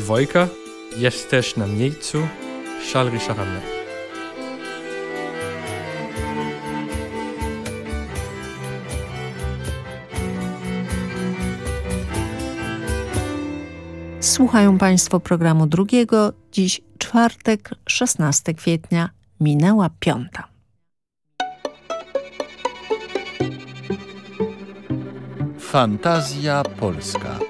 dwójka jest też na miejscu Charles Richard Słuchają Państwo programu drugiego. Dziś czwartek, 16 kwietnia, minęła piąta. Fantazja Polska.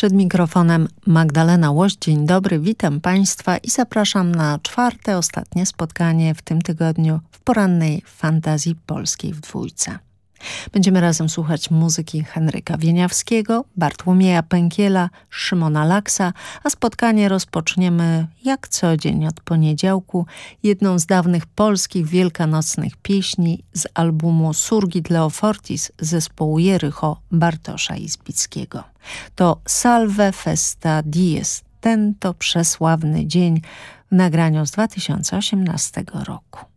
Przed mikrofonem Magdalena Łoś. Dzień dobry, witam Państwa i zapraszam na czwarte, ostatnie spotkanie w tym tygodniu w porannej fantazji polskiej w dwójce. Będziemy razem słuchać muzyki Henryka Wieniawskiego, Bartłomieja Pękiela, Szymona Laksa, a spotkanie rozpoczniemy jak co dzień od poniedziałku jedną z dawnych polskich wielkanocnych pieśni z albumu Surgit Leofortis zespołu Jericho Bartosza Izbickiego. To Salve Festa Dies, ten to przesławny dzień w nagraniu z 2018 roku.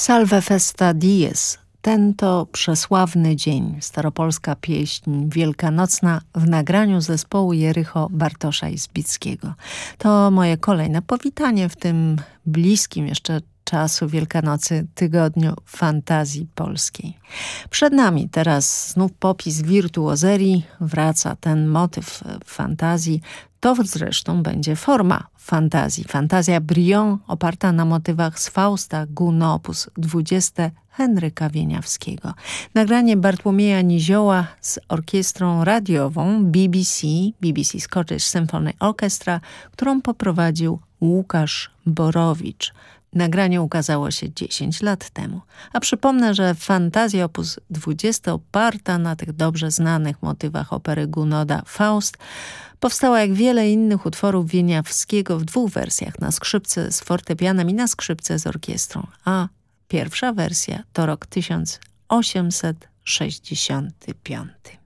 Salve festa dies. Ten to przesławny dzień. Staropolska pieśń wielkanocna w nagraniu zespołu Jericho Bartosza Izbickiego. To moje kolejne powitanie w tym bliskim jeszcze czasu Wielkanocy tygodniu fantazji polskiej. Przed nami teraz znów popis wirtuozerii, wraca ten motyw fantazji, to zresztą będzie forma fantazji. Fantazja Brion oparta na motywach z Fausta Gounod op. 20 Henryka Wieniawskiego. Nagranie Bartłomieja Nizioła z orkiestrą radiową BBC, BBC Scottish Symphony Orchestra, którą poprowadził Łukasz Borowicz. Nagranie ukazało się 10 lat temu. A przypomnę, że fantazja op. 20 oparta na tych dobrze znanych motywach opery Gunoda Faust powstała jak wiele innych utworów Wieniawskiego w dwóch wersjach, na skrzypce z fortepianem i na skrzypce z orkiestrą, a pierwsza wersja to rok 1865.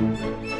Música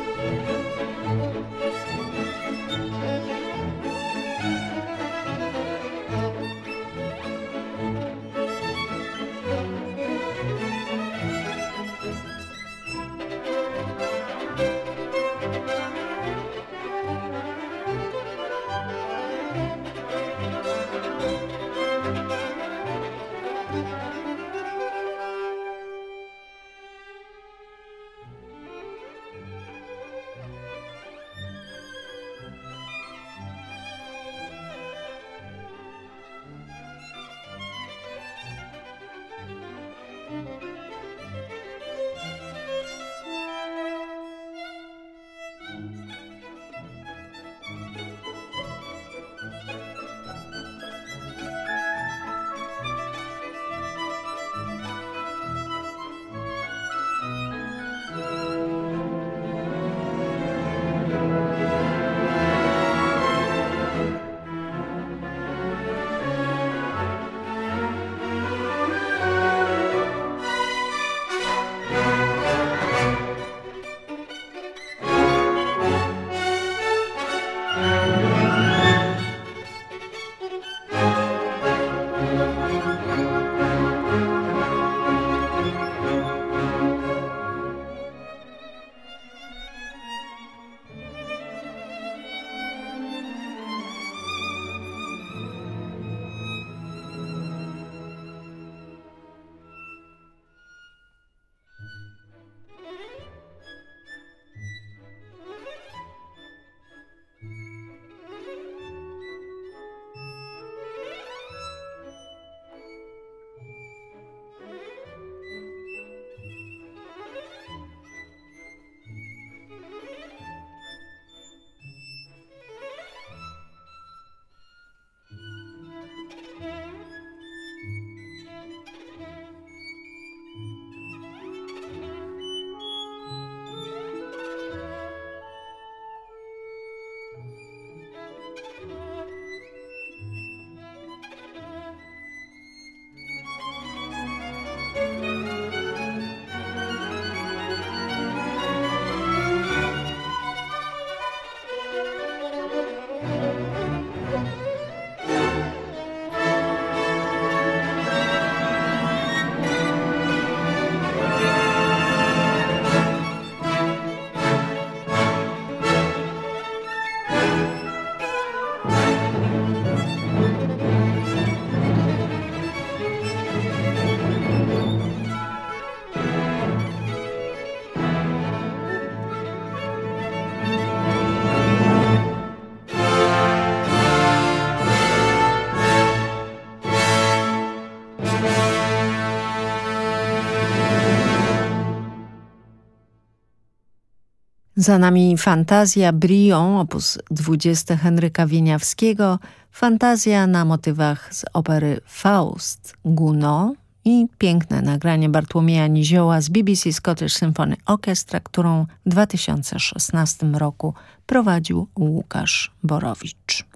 Za nami fantazja Brion, opus 20 Henryka Wieniawskiego, fantazja na motywach z opery Faust Gounod i piękne nagranie Bartłomieja Nizioła z BBC Scottish Symphony Orchestra, którą w 2016 roku prowadził Łukasz Borowicz.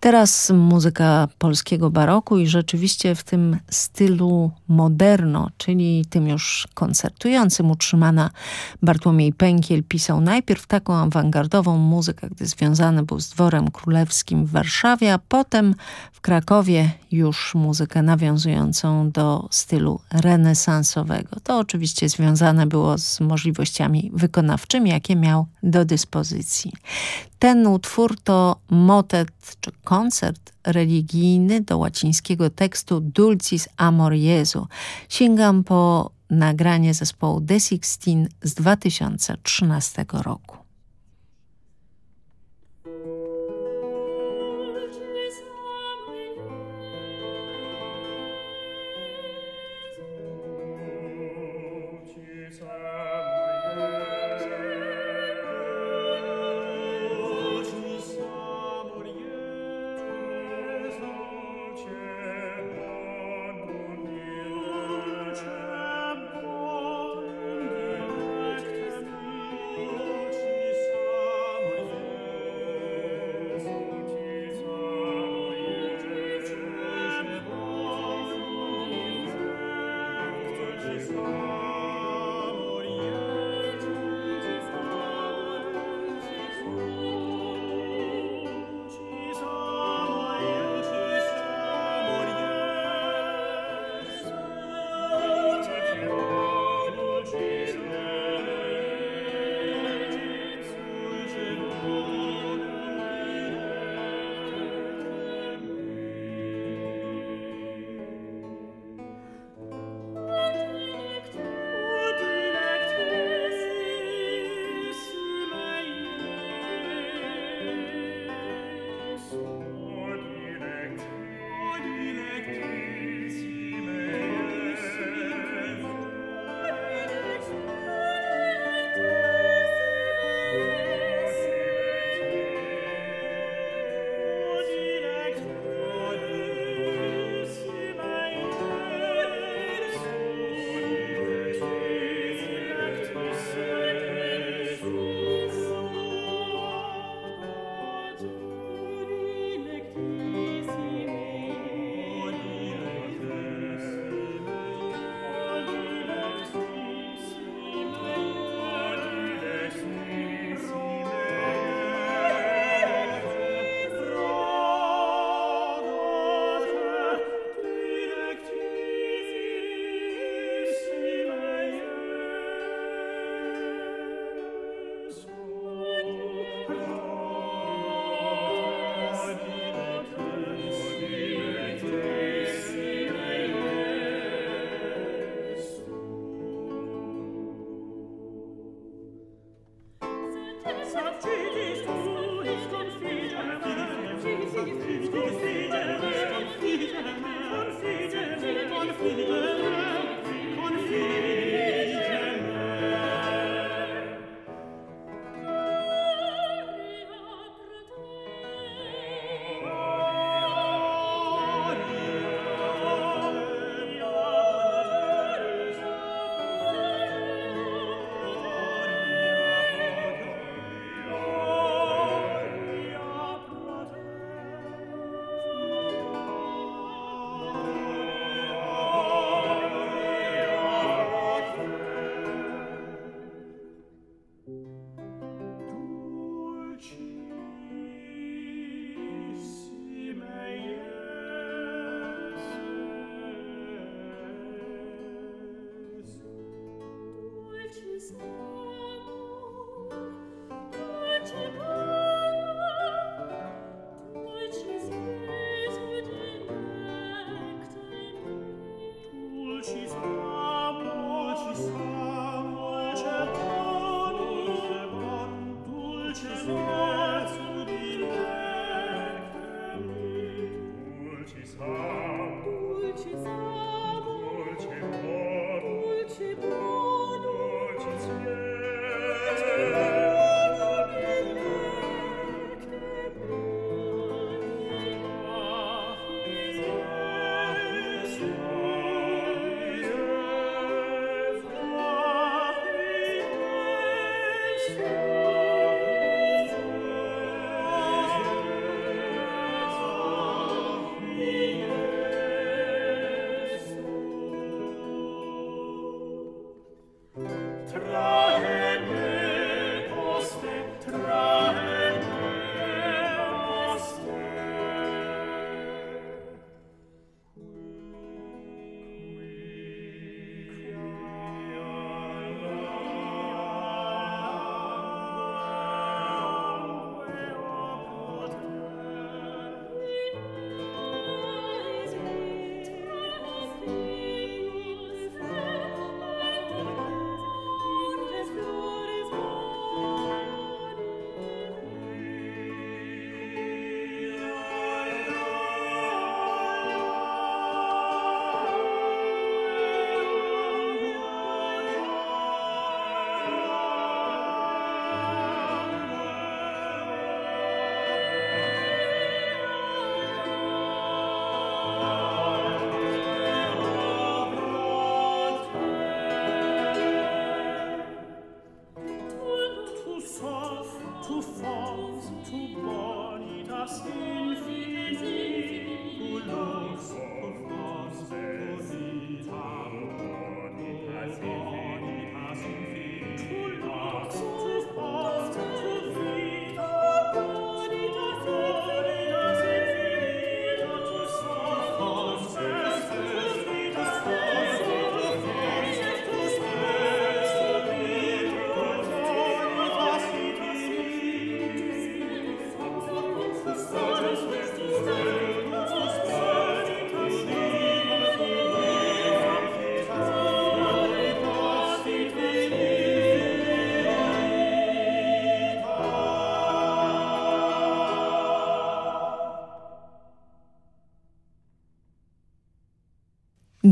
Teraz muzyka polskiego baroku i rzeczywiście w tym stylu moderno, czyli tym już koncertującym utrzymana Bartłomiej Pękiel pisał najpierw taką awangardową muzykę, gdy związany był z dworem królewskim w Warszawie, a potem w Krakowie już muzykę nawiązującą do stylu renesansowego. To oczywiście związane było z możliwościami wykonawczymi, jakie miał do dyspozycji. Ten utwór to motet czy koncert religijny do łacińskiego tekstu Dulcis Amor Jezu. Sięgam po nagranie zespołu The Sixteen z 2013 roku.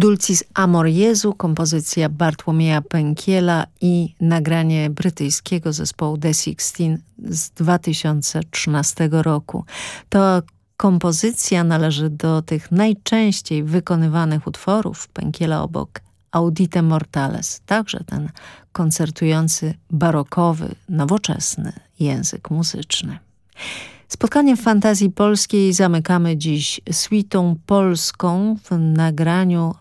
Dulcis Amor Jezu, kompozycja Bartłomieja Pękiela i nagranie brytyjskiego zespołu The Sixteen z 2013 roku. To kompozycja należy do tych najczęściej wykonywanych utworów Pękiela obok Audite Mortales, także ten koncertujący barokowy, nowoczesny język muzyczny. Spotkanie fantazji polskiej zamykamy dziś suitą polską w nagraniu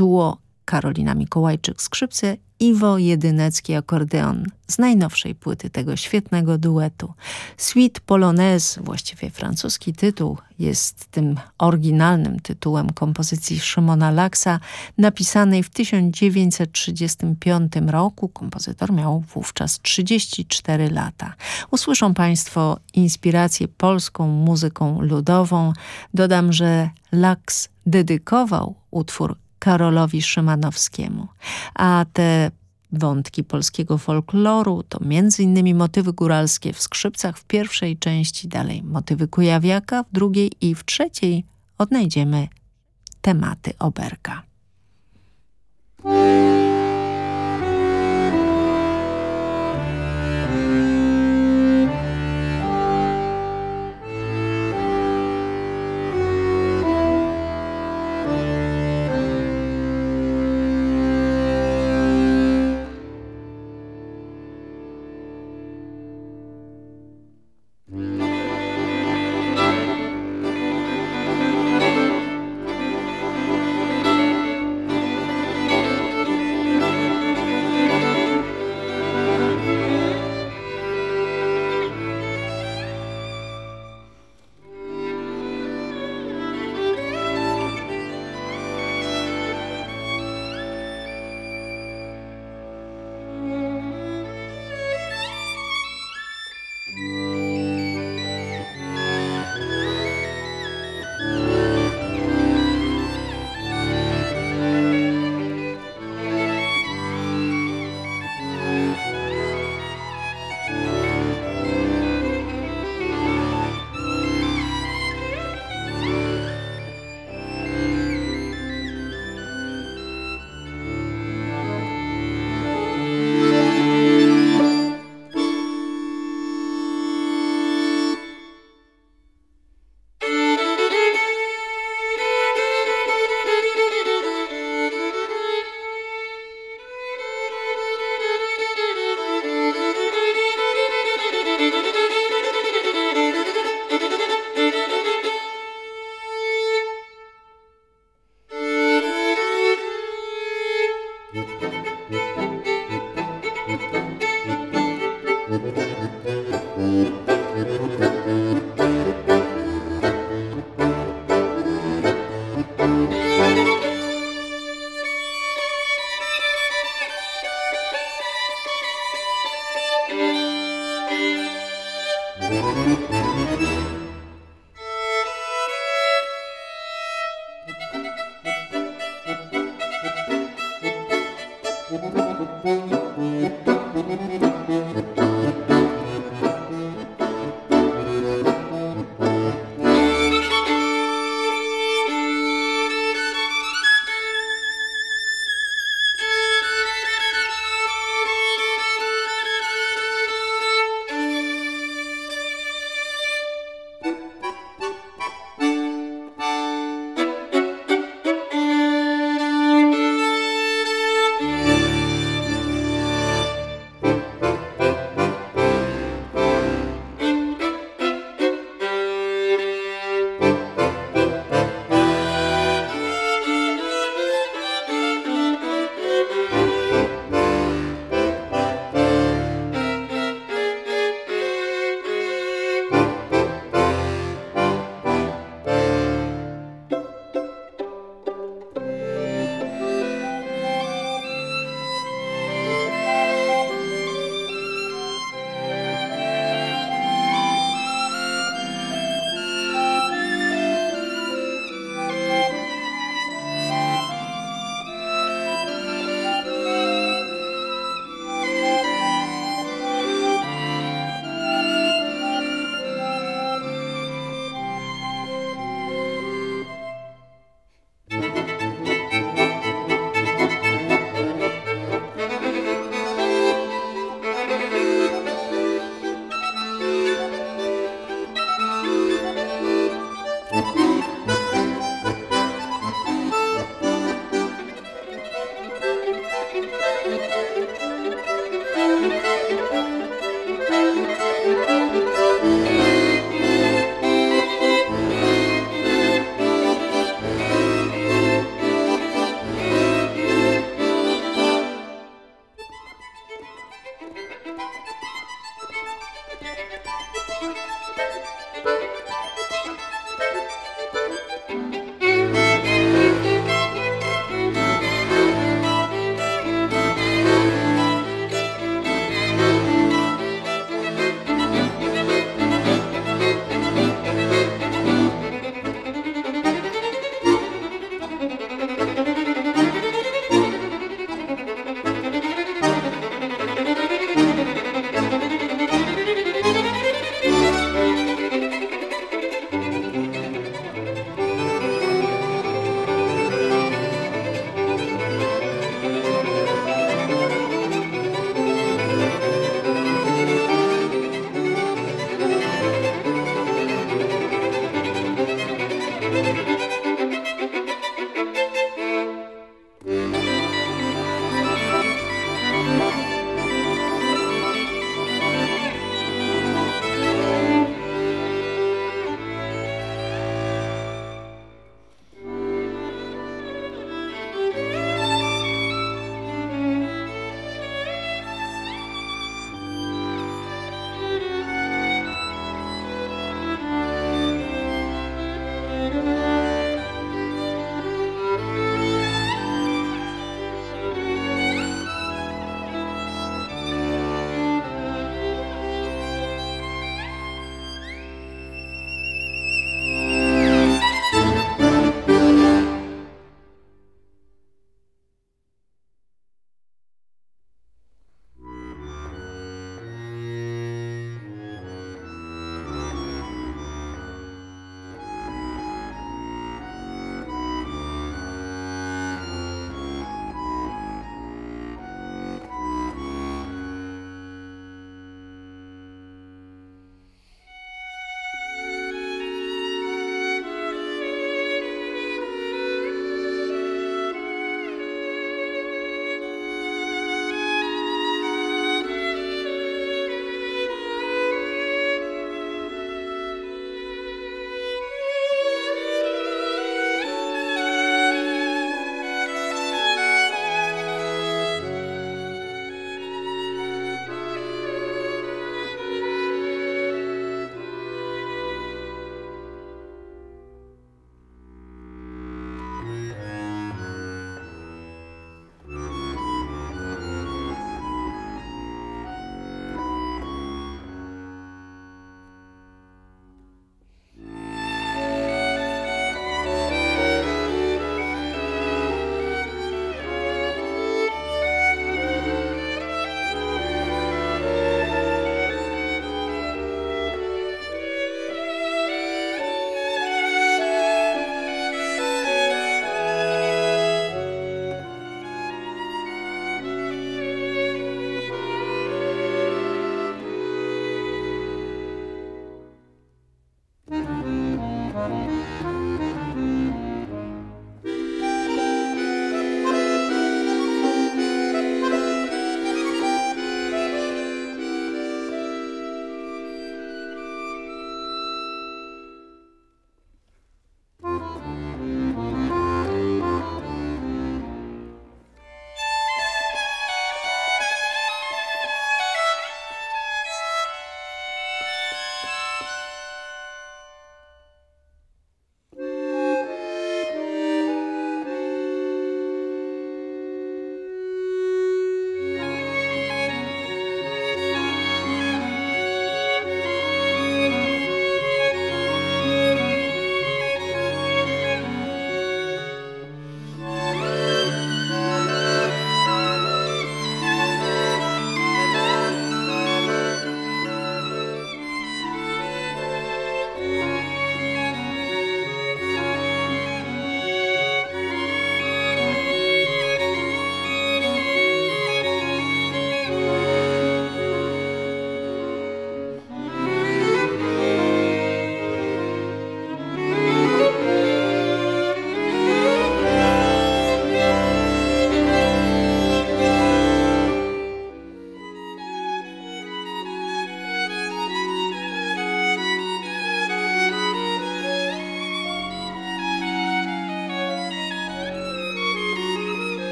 duo Karolina Mikołajczyk skrzypce, Iwo Jedynecki akordeon z najnowszej płyty tego świetnego duetu. Suite Polonaise, właściwie francuski tytuł, jest tym oryginalnym tytułem kompozycji Szymona Laksa, napisanej w 1935 roku. Kompozytor miał wówczas 34 lata. Usłyszą Państwo inspirację polską muzyką ludową. Dodam, że Laks dedykował utwór Karolowi Szymanowskiemu. A te wątki polskiego folkloru to m.in. motywy góralskie w skrzypcach w pierwszej części, dalej motywy kujawiaka w drugiej i w trzeciej odnajdziemy tematy oberka.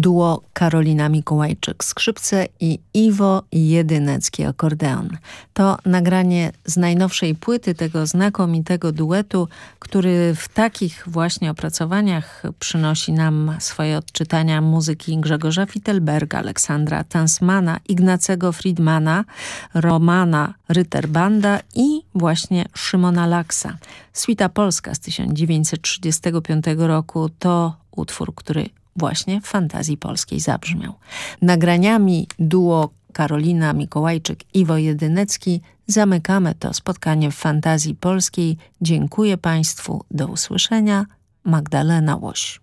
Duo Karolina Mikołajczyk skrzypce i Iwo Jedynecki akordeon. To nagranie z najnowszej płyty tego znakomitego duetu, który w takich właśnie opracowaniach przynosi nam swoje odczytania muzyki Grzegorza Fittelberga, Aleksandra Tansmana, Ignacego Friedmana, Romana Rytterbanda i właśnie Szymona Laksa. Suita Polska z 1935 roku to utwór, który właśnie w fantazji polskiej zabrzmiał. Nagraniami duo Karolina Mikołajczyk-Iwo Jedynecki zamykamy to spotkanie w fantazji polskiej. Dziękuję Państwu. Do usłyszenia. Magdalena Łoś.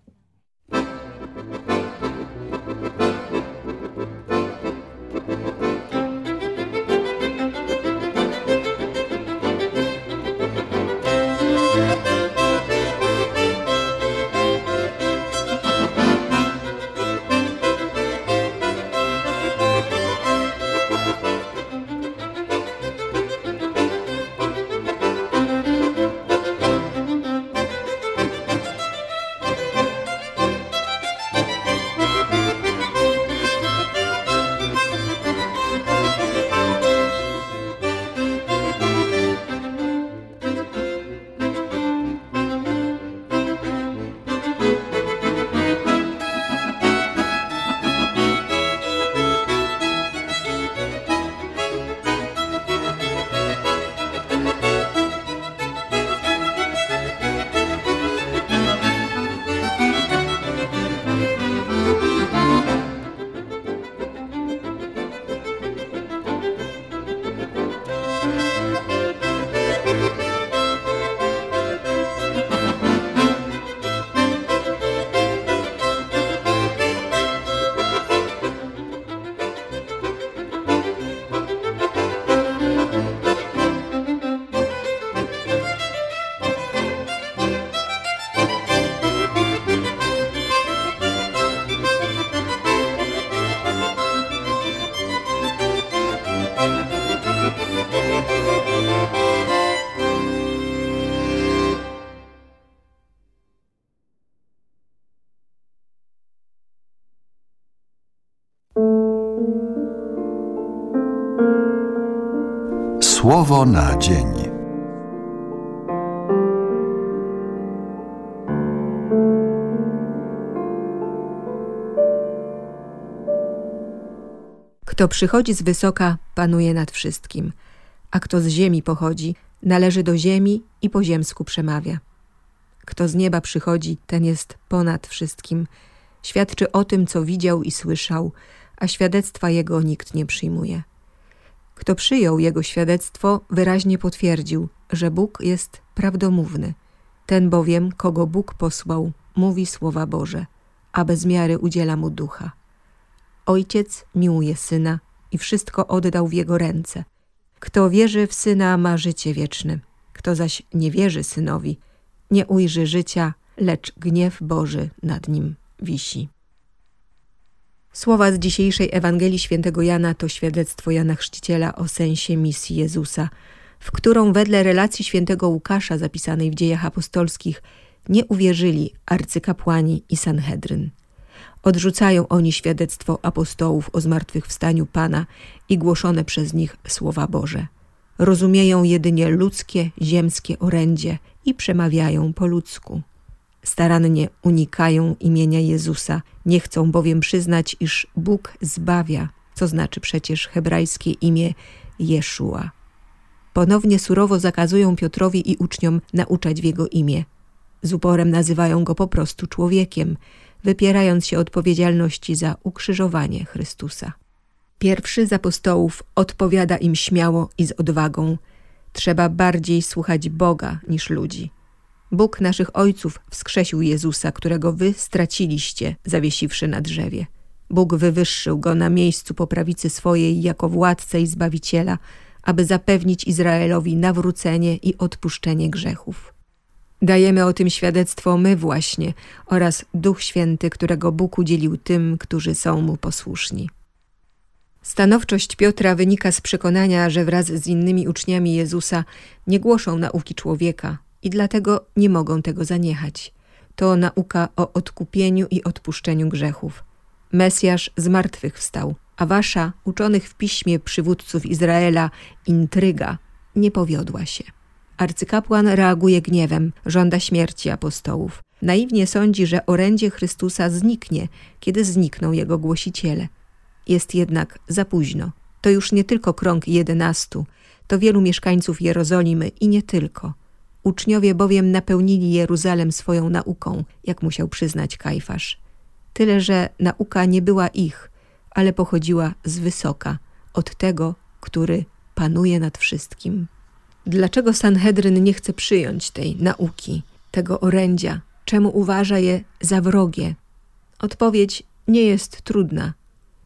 Słowo na dzień. Kto przychodzi z wysoka, panuje nad wszystkim, a kto z ziemi pochodzi, należy do ziemi i po ziemsku przemawia. Kto z nieba przychodzi, ten jest ponad wszystkim. Świadczy o tym, co widział i słyszał, a świadectwa jego nikt nie przyjmuje. Kto przyjął jego świadectwo, wyraźnie potwierdził, że Bóg jest prawdomówny. Ten bowiem, kogo Bóg posłał, mówi słowa Boże, a bez miary udziela mu ducha. Ojciec miłuje syna i wszystko oddał w jego ręce. Kto wierzy w syna, ma życie wieczne. Kto zaś nie wierzy synowi, nie ujrzy życia, lecz gniew Boży nad nim wisi. Słowa z dzisiejszej Ewangelii Świętego Jana to świadectwo Jana Chrzciciela o sensie misji Jezusa, w którą wedle relacji świętego Łukasza zapisanej w dziejach apostolskich nie uwierzyli arcykapłani i Sanhedryn. Odrzucają oni świadectwo apostołów o zmartwychwstaniu Pana i głoszone przez nich słowa Boże. Rozumieją jedynie ludzkie, ziemskie orędzie i przemawiają po ludzku starannie unikają imienia Jezusa, nie chcą bowiem przyznać, iż Bóg zbawia, co znaczy przecież hebrajskie imię Jeszua. Ponownie surowo zakazują Piotrowi i uczniom nauczać w jego imię. Z uporem nazywają go po prostu człowiekiem, wypierając się odpowiedzialności za ukrzyżowanie Chrystusa. Pierwszy z apostołów odpowiada im śmiało i z odwagą. Trzeba bardziej słuchać Boga niż ludzi. Bóg naszych ojców wskrzesił Jezusa, którego wy straciliście, zawiesiwszy na drzewie. Bóg wywyższył go na miejscu po prawicy swojej jako władcę i zbawiciela, aby zapewnić Izraelowi nawrócenie i odpuszczenie grzechów. Dajemy o tym świadectwo my właśnie oraz Duch Święty, którego Bóg udzielił tym, którzy są Mu posłuszni. Stanowczość Piotra wynika z przekonania, że wraz z innymi uczniami Jezusa nie głoszą nauki człowieka i dlatego nie mogą tego zaniechać. To nauka o odkupieniu i odpuszczeniu grzechów. Mesjasz zmartwychwstał, a wasza, uczonych w piśmie przywódców Izraela, intryga nie powiodła się. Arcykapłan reaguje gniewem, żąda śmierci apostołów. Naiwnie sądzi, że orędzie Chrystusa zniknie, kiedy znikną jego głosiciele. Jest jednak za późno. To już nie tylko krąg jedenastu, to wielu mieszkańców Jerozolimy i nie tylko. Uczniowie bowiem napełnili Jeruzalem swoją nauką, jak musiał przyznać Kajfasz. Tyle, że nauka nie była ich, ale pochodziła z wysoka, od tego, który panuje nad wszystkim. Dlaczego Sanhedryn nie chce przyjąć tej nauki, tego orędzia? Czemu uważa je za wrogie? Odpowiedź nie jest trudna,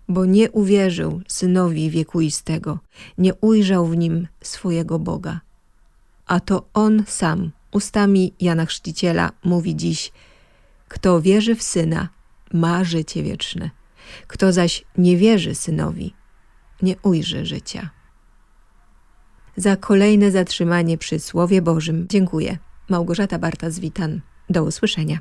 bo nie uwierzył synowi wiekuistego, nie ujrzał w nim swojego Boga. A to on sam, ustami Jana Chrzciciela, mówi dziś: Kto wierzy w syna, ma życie wieczne. Kto zaś nie wierzy synowi, nie ujrzy życia. Za kolejne zatrzymanie przy Słowie Bożym dziękuję. Małgorzata Barta z Witan. Do usłyszenia.